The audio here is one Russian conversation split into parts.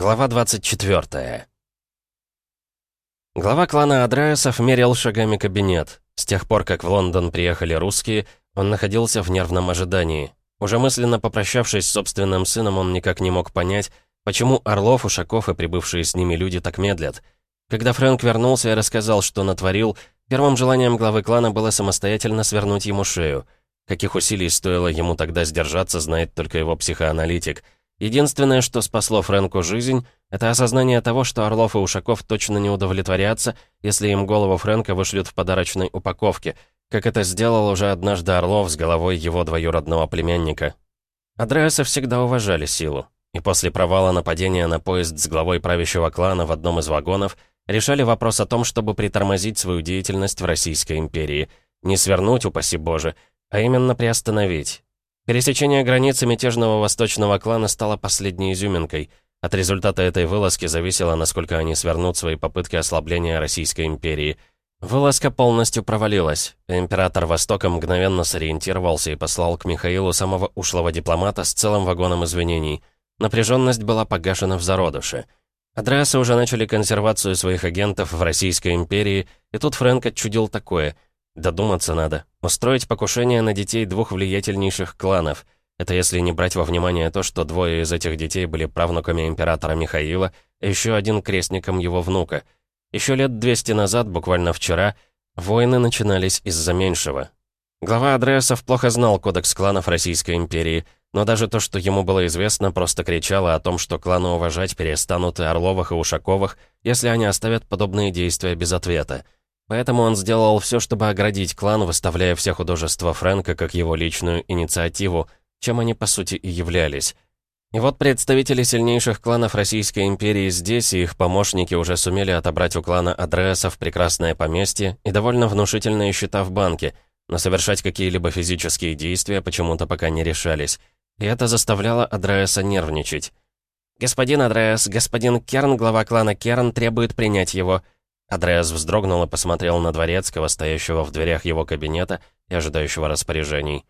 Глава 24. Глава клана Адраесов мерил шагами кабинет. С тех пор, как в Лондон приехали русские, он находился в нервном ожидании. Уже мысленно попрощавшись с собственным сыном, он никак не мог понять, почему Орлов, Ушаков и прибывшие с ними люди так медлят. Когда Фрэнк вернулся и рассказал, что натворил, первым желанием главы клана было самостоятельно свернуть ему шею. Каких усилий стоило ему тогда сдержаться, знает только его психоаналитик — Единственное, что спасло Фрэнку жизнь, это осознание того, что Орлов и Ушаков точно не удовлетворятся, если им голову Фрэнка вышлют в подарочной упаковке, как это сделал уже однажды Орлов с головой его двоюродного племянника. Андреаса всегда уважали силу, и после провала нападения на поезд с главой правящего клана в одном из вагонов решали вопрос о том, чтобы притормозить свою деятельность в Российской империи. Не свернуть, упаси Боже, а именно приостановить, Пересечение границы мятежного восточного клана стало последней изюминкой. От результата этой вылазки зависело, насколько они свернут свои попытки ослабления Российской империи. Вылазка полностью провалилась. Император Востока мгновенно сориентировался и послал к Михаилу самого ушлого дипломата с целым вагоном извинений. Напряженность была погашена в зародыше. Адреасы уже начали консервацию своих агентов в Российской империи, и тут Фрэнк отчудил такое — Додуматься надо. Устроить покушение на детей двух влиятельнейших кланов. Это если не брать во внимание то, что двое из этих детей были правнуками императора Михаила, а еще один крестником его внука. Еще лет 200 назад, буквально вчера, войны начинались из-за меньшего. Глава Адреасов плохо знал кодекс кланов Российской империи, но даже то, что ему было известно, просто кричало о том, что кланы уважать перестанут и Орловых, и Ушаковых, если они оставят подобные действия без ответа. Поэтому он сделал все, чтобы оградить клан, выставляя все художества Фрэнка как его личную инициативу, чем они по сути и являлись. И вот представители сильнейших кланов Российской империи здесь и их помощники уже сумели отобрать у клана Адреасов прекрасное поместье и довольно внушительные счета в банке, но совершать какие-либо физические действия почему-то пока не решались. И это заставляло Адреаса нервничать. «Господин Адреас, господин Керн, глава клана Керн, требует принять его», Андреас вздрогнул и посмотрел на Дворецкого, стоящего в дверях его кабинета и ожидающего распоряжений.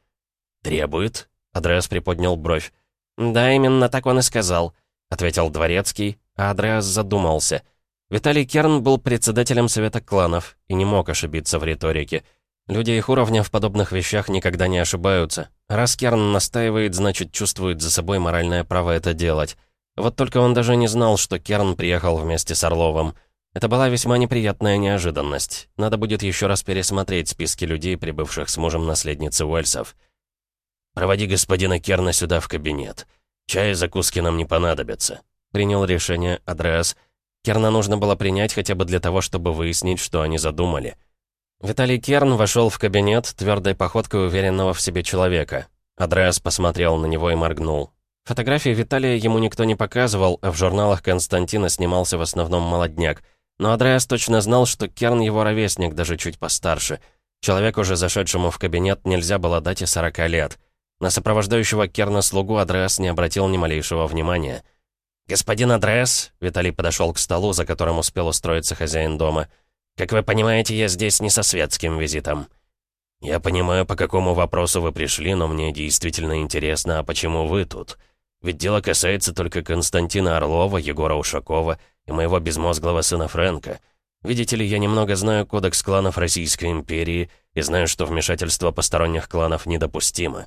«Требует?» — Андреас приподнял бровь. «Да, именно так он и сказал», — ответил Дворецкий, а Андреас задумался. Виталий Керн был председателем Совета кланов и не мог ошибиться в риторике. Люди их уровня в подобных вещах никогда не ошибаются. Раз Керн настаивает, значит, чувствует за собой моральное право это делать. Вот только он даже не знал, что Керн приехал вместе с Орловым — это была весьма неприятная неожиданность. Надо будет еще раз пересмотреть списки людей, прибывших с мужем наследницы Уэльсов. «Проводи господина Керна сюда в кабинет. Чай и закуски нам не понадобятся», — принял решение Адреас. Керна нужно было принять хотя бы для того, чтобы выяснить, что они задумали. Виталий Керн вошел в кабинет твердой походкой уверенного в себе человека. Адреас посмотрел на него и моргнул. Фотографии Виталия ему никто не показывал, а в журналах Константина снимался в основном молодняк — но Андреас точно знал, что Керн его ровесник, даже чуть постарше. Человеку, уже зашедшему в кабинет, нельзя было дать и 40 лет. На сопровождающего Керна слугу Андреас не обратил ни малейшего внимания. «Господин Андреас», — Виталий подошел к столу, за которым успел устроиться хозяин дома, «как вы понимаете, я здесь не со светским визитом». «Я понимаю, по какому вопросу вы пришли, но мне действительно интересно, а почему вы тут? Ведь дело касается только Константина Орлова, Егора Ушакова и моего безмозглого сына Фрэнка. Видите ли, я немного знаю кодекс кланов Российской империи и знаю, что вмешательство посторонних кланов недопустимо.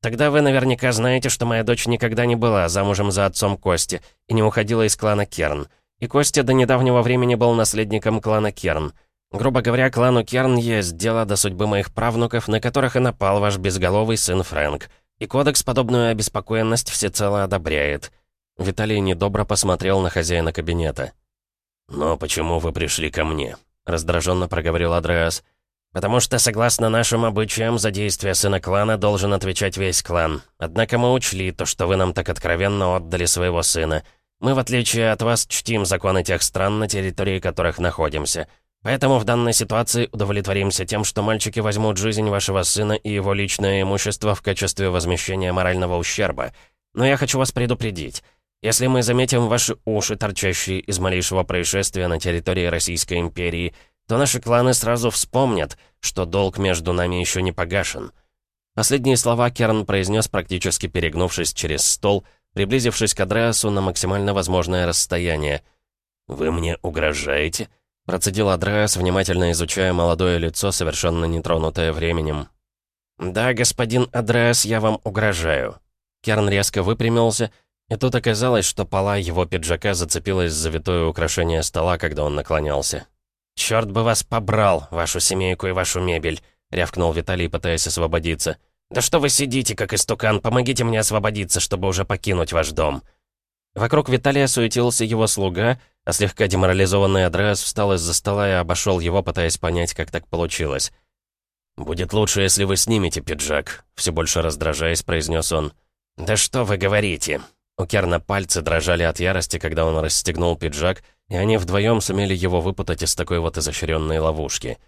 Тогда вы наверняка знаете, что моя дочь никогда не была замужем за отцом Кости и не уходила из клана Керн. И Костя до недавнего времени был наследником клана Керн. Грубо говоря, клану Керн есть дело до судьбы моих правнуков, на которых и напал ваш безголовый сын Фрэнк. И кодекс подобную обеспокоенность всецело одобряет. Виталий недобро посмотрел на хозяина кабинета. «Но почему вы пришли ко мне?» — раздраженно проговорил Адреас. «Потому что, согласно нашим обычаям, за действия сына клана должен отвечать весь клан. Однако мы учли то, что вы нам так откровенно отдали своего сына. Мы, в отличие от вас, чтим законы тех стран, на территории которых находимся. Поэтому в данной ситуации удовлетворимся тем, что мальчики возьмут жизнь вашего сына и его личное имущество в качестве возмещения морального ущерба. Но я хочу вас предупредить». Если мы заметим ваши уши, торчащие из малейшего происшествия на территории Российской империи, то наши кланы сразу вспомнят, что долг между нами еще не погашен». Последние слова Керн произнес, практически перегнувшись через стол, приблизившись к Адреасу на максимально возможное расстояние. «Вы мне угрожаете?» Процедил Адреас, внимательно изучая молодое лицо, совершенно нетронутое временем. «Да, господин Адреас, я вам угрожаю». Керн резко выпрямился, и тут оказалось, что пола его пиджака зацепилась за витое украшение стола, когда он наклонялся. «Чёрт бы вас побрал, вашу семейку и вашу мебель!» — рявкнул Виталий, пытаясь освободиться. «Да что вы сидите, как истукан? Помогите мне освободиться, чтобы уже покинуть ваш дом!» Вокруг Виталия суетился его слуга, а слегка деморализованный Адреас встал из-за стола и обошел его, пытаясь понять, как так получилось. «Будет лучше, если вы снимете пиджак», — все больше раздражаясь, произнес он. «Да что вы говорите?» У Керна пальцы дрожали от ярости, когда он расстегнул пиджак, и они вдвоем сумели его выпутать из такой вот изощренной ловушки.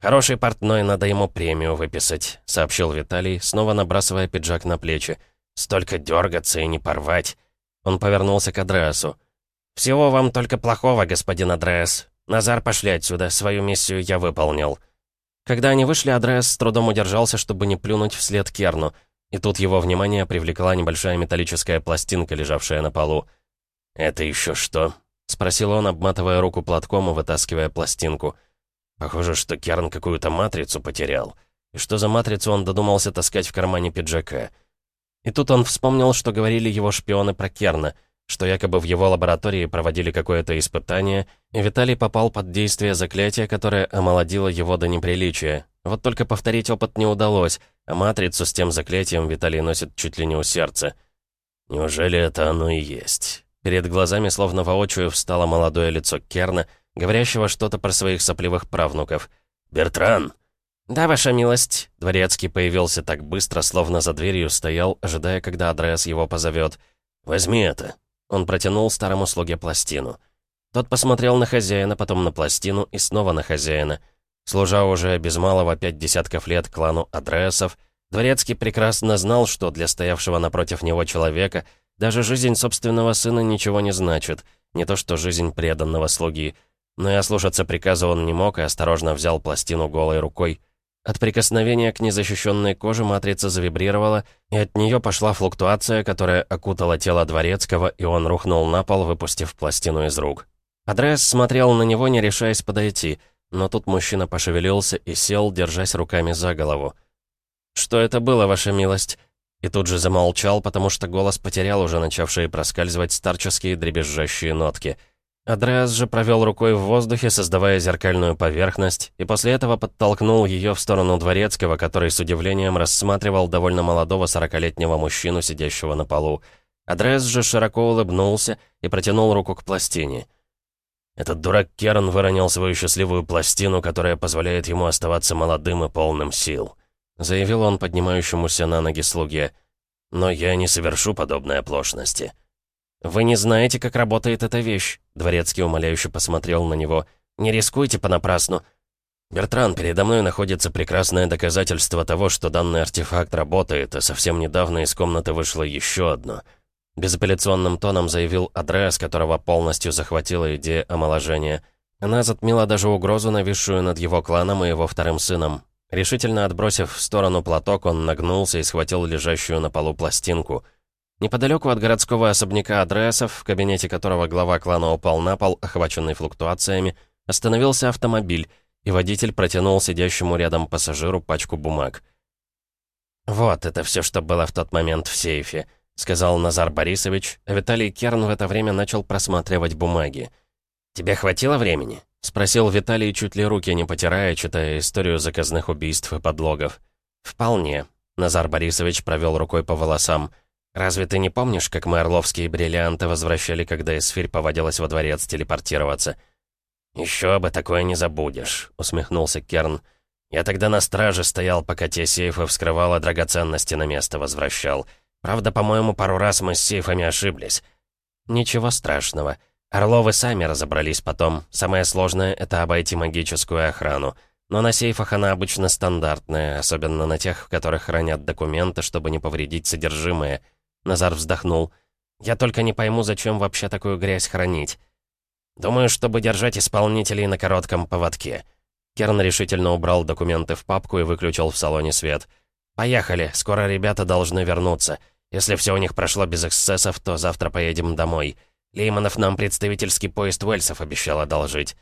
«Хороший портной, надо ему премию выписать», — сообщил Виталий, снова набрасывая пиджак на плечи. «Столько дергаться и не порвать». Он повернулся к Адреасу. «Всего вам только плохого, господин Адреас. Назар, пошли отсюда, свою миссию я выполнил». Когда они вышли, Адреас с трудом удержался, чтобы не плюнуть вслед Керну, и тут его внимание привлекла небольшая металлическая пластинка, лежавшая на полу. «Это еще что?» — спросил он, обматывая руку платком и вытаскивая пластинку. «Похоже, что Керн какую-то матрицу потерял. И что за матрицу он додумался таскать в кармане пиджака?» И тут он вспомнил, что говорили его шпионы про Керна — что якобы в его лаборатории проводили какое-то испытание, и Виталий попал под действие заклятия, которое омолодило его до неприличия. Вот только повторить опыт не удалось, а матрицу с тем заклятием Виталий носит чуть ли не у сердца. Неужели это оно и есть? Перед глазами словно воочию встало молодое лицо Керна, говорящего что-то про своих сопливых правнуков. «Бертран!» «Да, ваша милость!» Дворецкий появился так быстро, словно за дверью стоял, ожидая, когда Адреас его позовет. «Возьми это!» Он протянул старому слуге пластину. Тот посмотрел на хозяина, потом на пластину и снова на хозяина. Служа уже без малого пять десятков лет клану Адреасов, Дворецкий прекрасно знал, что для стоявшего напротив него человека даже жизнь собственного сына ничего не значит, не то что жизнь преданного слуги. Но и ослушаться приказа он не мог и осторожно взял пластину голой рукой. От прикосновения к незащищенной коже матрица завибрировала, и от нее пошла флуктуация, которая окутала тело Дворецкого, и он рухнул на пол, выпустив пластину из рук. Адреас смотрел на него, не решаясь подойти, но тут мужчина пошевелился и сел, держась руками за голову. «Что это было, ваша милость?» И тут же замолчал, потому что голос потерял уже начавшие проскальзывать старческие дребезжащие нотки — Адреас же провел рукой в воздухе, создавая зеркальную поверхность, и после этого подтолкнул ее в сторону Дворецкого, который с удивлением рассматривал довольно молодого сорокалетнего мужчину, сидящего на полу. Адреас же широко улыбнулся и протянул руку к пластине. Этот дурак Керн выронил свою счастливую пластину, которая позволяет ему оставаться молодым и полным сил. Заявил он поднимающемуся на ноги слуге. «Но я не совершу подобной оплошности». «Вы не знаете, как работает эта вещь», — Дворецкий умоляюще посмотрел на него. «Не рискуйте понапрасну». «Бертран, передо мной находится прекрасное доказательство того, что данный артефакт работает, а совсем недавно из комнаты вышло еще одно». Безапелляционным тоном заявил Адреас, которого полностью захватила идея омоложения. Она затмила даже угрозу, нависшую над его кланом и его вторым сыном. Решительно отбросив в сторону платок, он нагнулся и схватил лежащую на полу пластинку — Неподалеку от городского особняка адресов, в кабинете которого глава клана упал на пол, охваченный флуктуациями, остановился автомобиль, и водитель протянул сидящему рядом пассажиру пачку бумаг. «Вот это все, что было в тот момент в сейфе», — сказал Назар Борисович, а Виталий Керн в это время начал просматривать бумаги. «Тебе хватило времени?» — спросил Виталий, чуть ли руки не потирая, читая историю заказных убийств и подлогов. «Вполне», — Назар Борисович провел рукой по волосам, — «Разве ты не помнишь, как мы орловские бриллианты возвращали, когда Эсфирь поводилась во дворец телепортироваться?» «Еще бы такое не забудешь», — усмехнулся Керн. «Я тогда на страже стоял, пока те сейфы вскрывал, а драгоценности на место возвращал. Правда, по-моему, пару раз мы с сейфами ошиблись». «Ничего страшного. Орловы сами разобрались потом. Самое сложное — это обойти магическую охрану. Но на сейфах она обычно стандартная, особенно на тех, в которых хранят документы, чтобы не повредить содержимое». Назар вздохнул. «Я только не пойму, зачем вообще такую грязь хранить. Думаю, чтобы держать исполнителей на коротком поводке». Керн решительно убрал документы в папку и выключил в салоне свет. «Поехали, скоро ребята должны вернуться. Если все у них прошло без эксцессов, то завтра поедем домой. Лейманов нам представительский поезд Уэльсов обещал одолжить».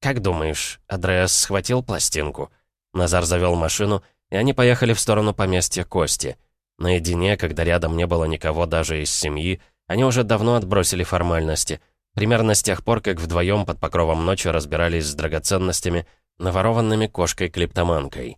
«Как думаешь, Андреас схватил пластинку?» Назар завел машину, и они поехали в сторону поместья Кости. Наедине, когда рядом не было никого даже из семьи, они уже давно отбросили формальности. Примерно с тех пор, как вдвоем под покровом ночи разбирались с драгоценностями, наворованными кошкой-клиптоманкой.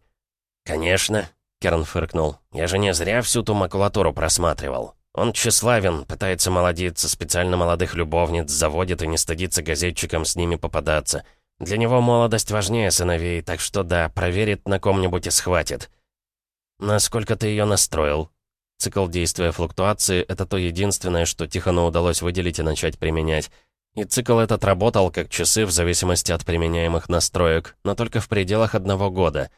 «Конечно», — Керн фыркнул, — «я же не зря всю ту макулатуру просматривал. Он тщеславен, пытается молодиться, специально молодых любовниц заводит и не стыдится газетчикам с ними попадаться. Для него молодость важнее сыновей, так что да, проверит на ком-нибудь и схватит. Насколько ты ее настроил? Цикл действия флуктуации — это то единственное, что Тихону удалось выделить и начать применять. И цикл этот работал как часы в зависимости от применяемых настроек, но только в пределах одного года.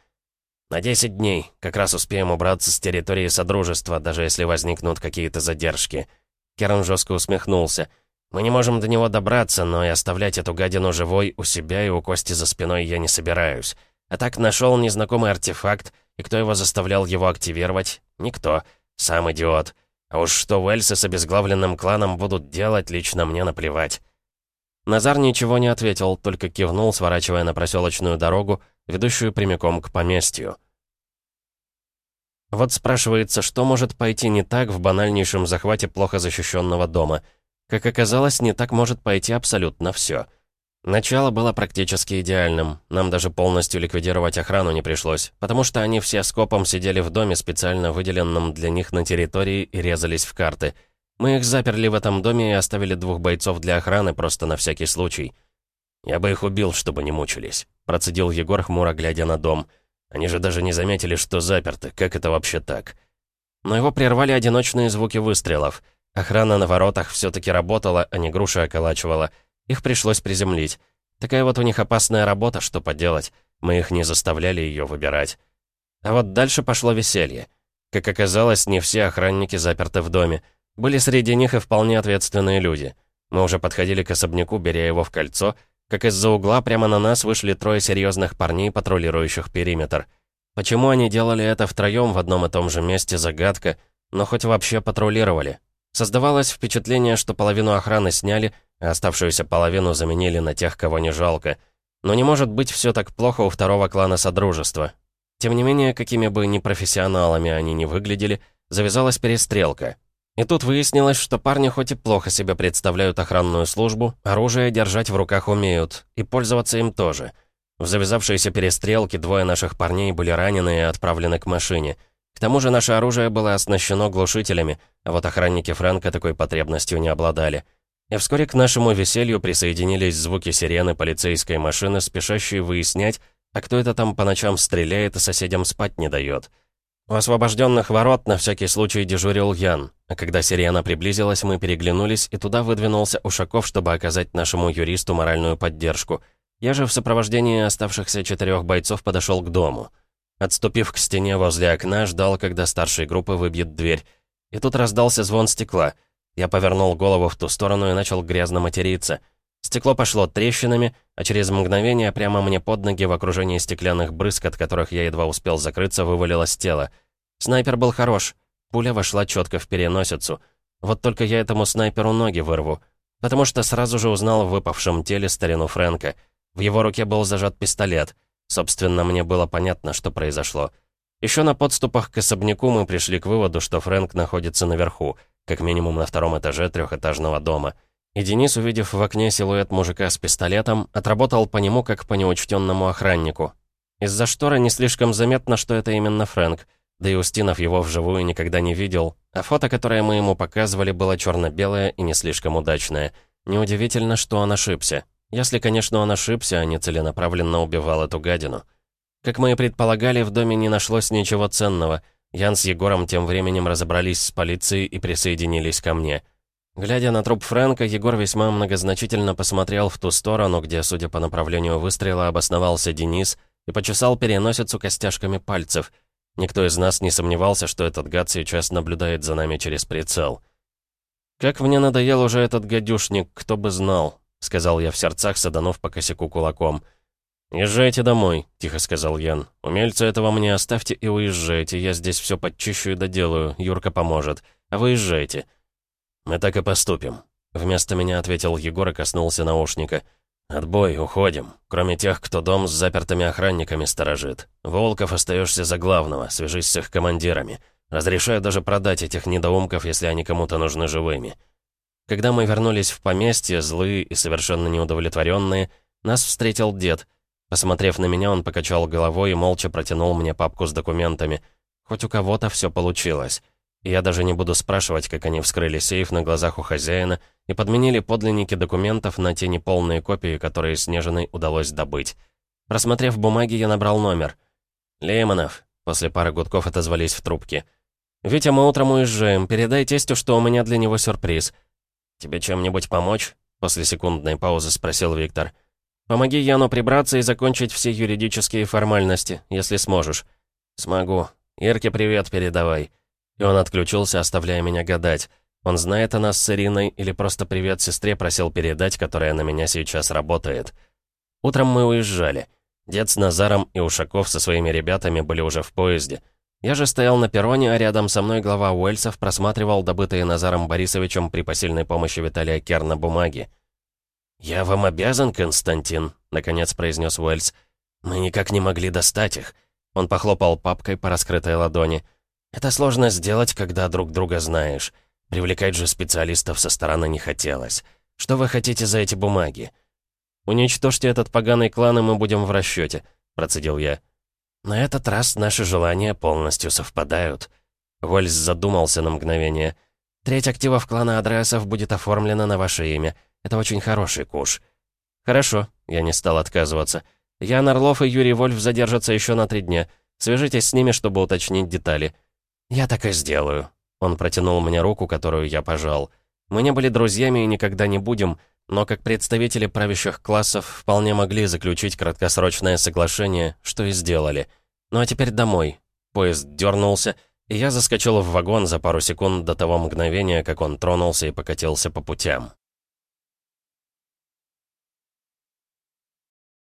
На 10 дней, как раз успеем убраться с территории Содружества, даже если возникнут какие-то задержки. Керн жестко усмехнулся — мы не можем до него добраться, но и оставлять эту гадину живой у себя и у Кости за спиной я не собираюсь. А так нашел незнакомый артефакт, и кто его заставлял его активировать? Никто. Сам идиот. А уж что Уэльсы с обезглавленным кланом будут делать, лично мне наплевать. Назар ничего не ответил, только кивнул, сворачивая на проселочную дорогу, ведущую прямиком к поместью. Вот спрашивается, что может пойти не так в банальнейшем захвате плохо защищенного дома — как оказалось, не так может пойти абсолютно все. Начало было практически идеальным. Нам даже полностью ликвидировать охрану не пришлось, потому что они все скопом сидели в доме, специально выделенном для них на территории, и резались в карты. Мы их заперли в этом доме и оставили двух бойцов для охраны просто на всякий случай. «Я бы их убил, чтобы не мучились», — процедил Егор, хмуро глядя на дом. «Они же даже не заметили, что заперты. Как это вообще так?» Но его прервали одиночные звуки выстрелов. Охрана на воротах все-таки работала, а не груши околачивала. Их пришлось приземлить. Такая вот у них опасная работа, что поделать. Мы их не заставляли ее выбирать. А вот дальше пошло веселье. Как оказалось, не все охранники заперты в доме. Были среди них и вполне ответственные люди. Мы уже подходили к особняку, беря его в кольцо, как из-за угла прямо на нас вышли трое серьезных парней, патрулирующих периметр. Почему они делали это втроем в одном и том же месте, загадка, но хоть вообще патрулировали. Создавалось впечатление, что половину охраны сняли, а оставшуюся половину заменили на тех, кого не жалко. Но не может быть все так плохо у второго клана Содружества. Тем не менее, какими бы непрофессионалами они ни выглядели, завязалась перестрелка. И тут выяснилось, что парни хоть и плохо себе представляют охранную службу, оружие держать в руках умеют, и пользоваться им тоже. В завязавшейся перестрелке двое наших парней были ранены и отправлены к машине — к тому же наше оружие было оснащено глушителями, а вот охранники Фрэнка такой потребностью не обладали. И вскоре к нашему веселью присоединились звуки сирены полицейской машины, спешащие выяснять, а кто это там по ночам стреляет и соседям спать не дает. У освобожденных ворот на всякий случай дежурил Ян, а когда сирена приблизилась, мы переглянулись, и туда выдвинулся Ушаков, чтобы оказать нашему юристу моральную поддержку. Я же в сопровождении оставшихся четырех бойцов подошел к дому. Отступив к стене возле окна, ждал, когда старший группы выбьет дверь. И тут раздался звон стекла. Я повернул голову в ту сторону и начал грязно материться. Стекло пошло трещинами, а через мгновение прямо мне под ноги в окружении стеклянных брызг, от которых я едва успел закрыться, вывалилось тело. Снайпер был хорош. Пуля вошла четко в переносицу. Вот только я этому снайперу ноги вырву. Потому что сразу же узнал в выпавшем теле старину Фрэнка. В его руке был зажат пистолет — Собственно, мне было понятно, что произошло. Еще на подступах к особняку мы пришли к выводу, что Фрэнк находится наверху, как минимум на втором этаже трехэтажного дома. И Денис, увидев в окне силуэт мужика с пистолетом, отработал по нему как по неучтенному охраннику. Из-за шторы не слишком заметно, что это именно Фрэнк, да и Устинов его вживую никогда не видел, а фото, которое мы ему показывали, было черно-белое и не слишком удачное. Неудивительно, что он ошибся. Если, конечно, он ошибся, а не целенаправленно убивал эту гадину. Как мы и предполагали, в доме не нашлось ничего ценного. Ян с Егором тем временем разобрались с полицией и присоединились ко мне. Глядя на труп Фрэнка, Егор весьма многозначительно посмотрел в ту сторону, где, судя по направлению выстрела, обосновался Денис, и почесал переносицу костяшками пальцев. Никто из нас не сомневался, что этот гад сейчас наблюдает за нами через прицел. Как мне надоел уже этот гадюшник, кто бы знал. — сказал я в сердцах, саданув по косяку кулаком. «Езжайте домой», — тихо сказал Ян. «Умельца этого мне оставьте и уезжайте. Я здесь все подчищу и доделаю. Юрка поможет. А вы езжайте». «Мы так и поступим», — вместо меня ответил Егор и коснулся наушника. «Отбой, уходим. Кроме тех, кто дом с запертыми охранниками сторожит. Волков остаешься за главного, свяжись с их командирами. Разрешаю даже продать этих недоумков, если они кому-то нужны живыми». Когда мы вернулись в поместье, злые и совершенно неудовлетворенные, нас встретил дед — Посмотрев на меня, он покачал головой и молча протянул мне папку с документами. Хоть у кого-то все получилось. Я даже не буду спрашивать, как они вскрыли сейф на глазах у хозяина и подменили подлинники документов на те неполные копии, которые Снежиной удалось добыть. Просмотрев бумаги, я набрал номер. «Лейманов», — после пары гудков отозвались в трубке. «Витя, мы утром уезжаем. Передай тестю, что у меня для него сюрприз». «Тебе чем-нибудь помочь?» — после секундной паузы спросил Виктор. Помоги Яну прибраться и закончить все юридические формальности, если сможешь». «Смогу. Ирке привет передавай». И он отключился, оставляя меня гадать. Он знает о нас с Ириной или просто привет сестре просил передать, которая на меня сейчас работает. Утром мы уезжали. Дед с Назаром и Ушаков со своими ребятами были уже в поезде. Я же стоял на перроне, а рядом со мной глава Уэльсов просматривал добытые Назаром Борисовичем при посильной помощи Виталия Керна бумаги. «Я вам обязан, Константин», — наконец произнес Уэльс. «Мы никак не могли достать их». Он похлопал папкой по раскрытой ладони. «Это сложно сделать, когда друг друга знаешь. Привлекать же специалистов со стороны не хотелось. Что вы хотите за эти бумаги?» «Уничтожьте этот поганый клан, и мы будем в расчете», — процедил я. «На этот раз наши желания полностью совпадают». Уэльс задумался на мгновение. «Треть активов клана адресов будет оформлена на ваше имя». Это очень хороший куш». «Хорошо», — я не стал отказываться. «Ян Орлов и Юрий Вольф задержатся еще на три дня. Свяжитесь с ними, чтобы уточнить детали». «Я так и сделаю». Он протянул мне руку, которую я пожал. «Мы не были друзьями и никогда не будем, но как представители правящих классов вполне могли заключить краткосрочное соглашение, что и сделали. Ну а теперь домой». Поезд дернулся, и я заскочил в вагон за пару секунд до того мгновения, как он тронулся и покатился по путям.